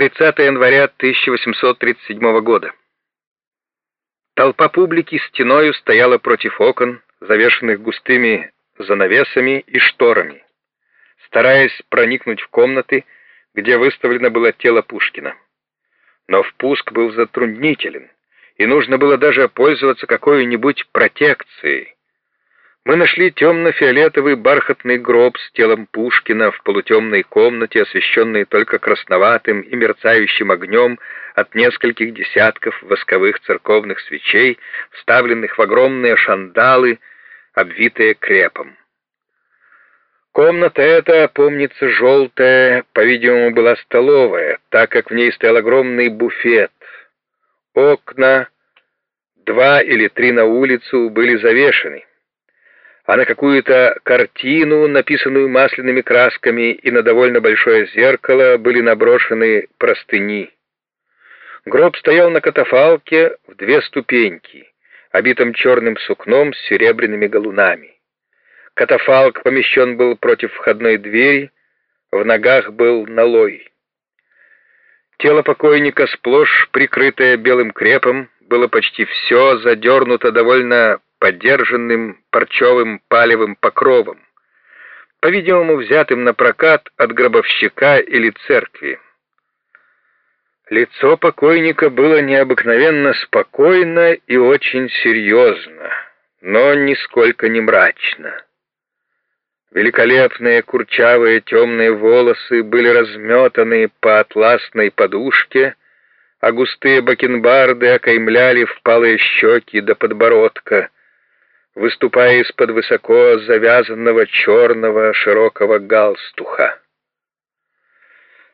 30 января 1837 года. Толпа публики стеною стояла против окон, завешенных густыми занавесами и шторами, стараясь проникнуть в комнаты, где выставлено было тело Пушкина. Но впуск был затруднителен, и нужно было даже пользоваться какой-нибудь протекцией, мы нашли темно-фиолетовый бархатный гроб с телом Пушкина в полутемной комнате, освещенной только красноватым и мерцающим огнем от нескольких десятков восковых церковных свечей, вставленных в огромные шандалы, обвитые крепом. Комната эта, помнится, желтая, по-видимому, была столовая, так как в ней стоял огромный буфет. Окна, два или три на улицу, были завешены а на какую-то картину, написанную масляными красками, и на довольно большое зеркало были наброшены простыни. Гроб стоял на катафалке в две ступеньки, обитом черным сукном с серебряными галунами. Катафалк помещен был против входной двери, в ногах был налой. Тело покойника, сплошь прикрытое белым крепом, было почти все задернуто довольно подержанным парчевым палевым покровом, по-видимому, взятым на прокат от гробовщика или церкви. Лицо покойника было необыкновенно спокойно и очень серьезно, но нисколько не мрачно. Великолепные курчавые темные волосы были разметаны по атласной подушке, а густые бакенбарды окаймляли впалые щеки до подбородка — выступая из-под высоко завязанного черного широкого галстуха.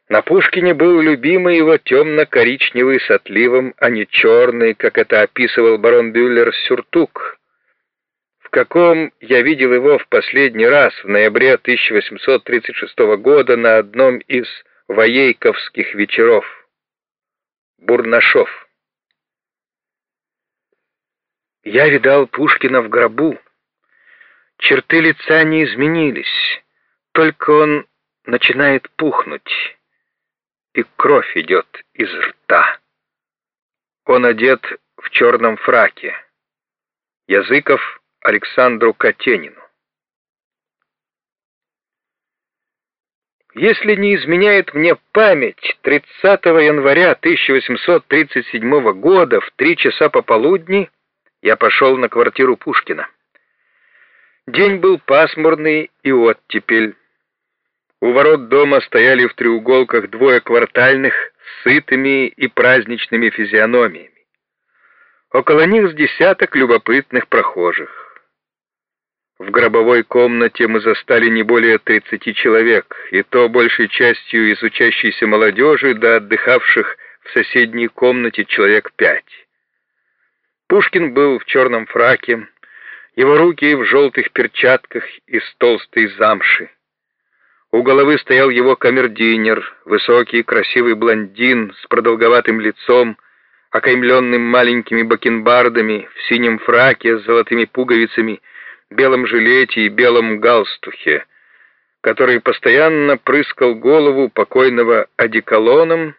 На Пушкине был любимый его темно-коричневый с отливом, а не черный, как это описывал барон Бюллер, сюртук, в каком я видел его в последний раз в ноябре 1836 года на одном из воейковских вечеров. Бурнашов. Я видал Пушкина в гробу. Черты лица не изменились, только он начинает пухнуть, и кровь идет из рта. Он одет в черном фраке. Языков Александру Катенину. Если не изменяет мне память, 30 января 1837 года в три часа пополудни я пошел на квартиру Пушкина. День был пасмурный и оттепель. У ворот дома стояли в треуголках двое квартальных с сытыми и праздничными физиономиями. Около них с десяток любопытных прохожих. В гробовой комнате мы застали не более 30 человек, и то большей частью из учащейся молодежи до отдыхавших в соседней комнате человек пять. Пушкин был в черном фраке, его руки в желтых перчатках из толстой замши. У головы стоял его камердинер, высокий красивый блондин с продолговатым лицом, окаймленным маленькими бакенбардами, в синем фраке с золотыми пуговицами, белом жилете и белом галстухе, который постоянно прыскал голову покойного одеколоном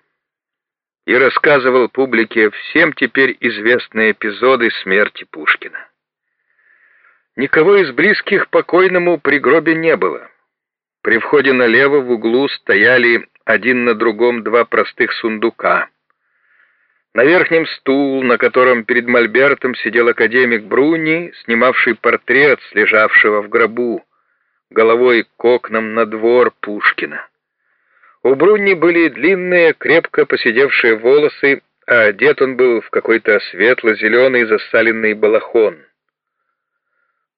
и рассказывал публике всем теперь известные эпизоды смерти Пушкина. Никого из близких покойному при гробе не было. При входе налево в углу стояли один на другом два простых сундука. На верхнем стул, на котором перед мольбертом сидел академик Бруни, снимавший портрет слежавшего в гробу, головой к окнам на двор Пушкина. У Бруни были длинные, крепко посидевшие волосы, а одет он был в какой-то светло-зеленый засаленный балахон.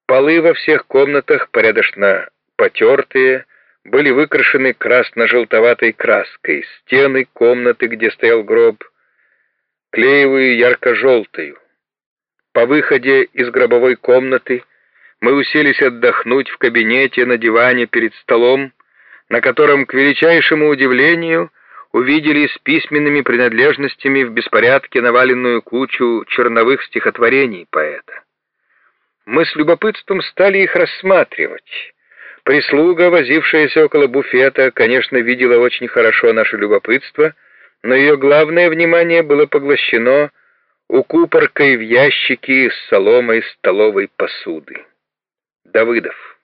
Полы во всех комнатах порядочно потертые, были выкрашены красно-желтоватой краской, стены комнаты, где стоял гроб, клеевую ярко-желтую. По выходе из гробовой комнаты мы уселись отдохнуть в кабинете на диване перед столом, на котором, к величайшему удивлению, увидели с письменными принадлежностями в беспорядке наваленную кучу черновых стихотворений поэта. Мы с любопытством стали их рассматривать. Прислуга, возившаяся около буфета, конечно, видела очень хорошо наше любопытство, но ее главное внимание было поглощено укупоркой в ящики с соломой столовой посуды. Давыдов.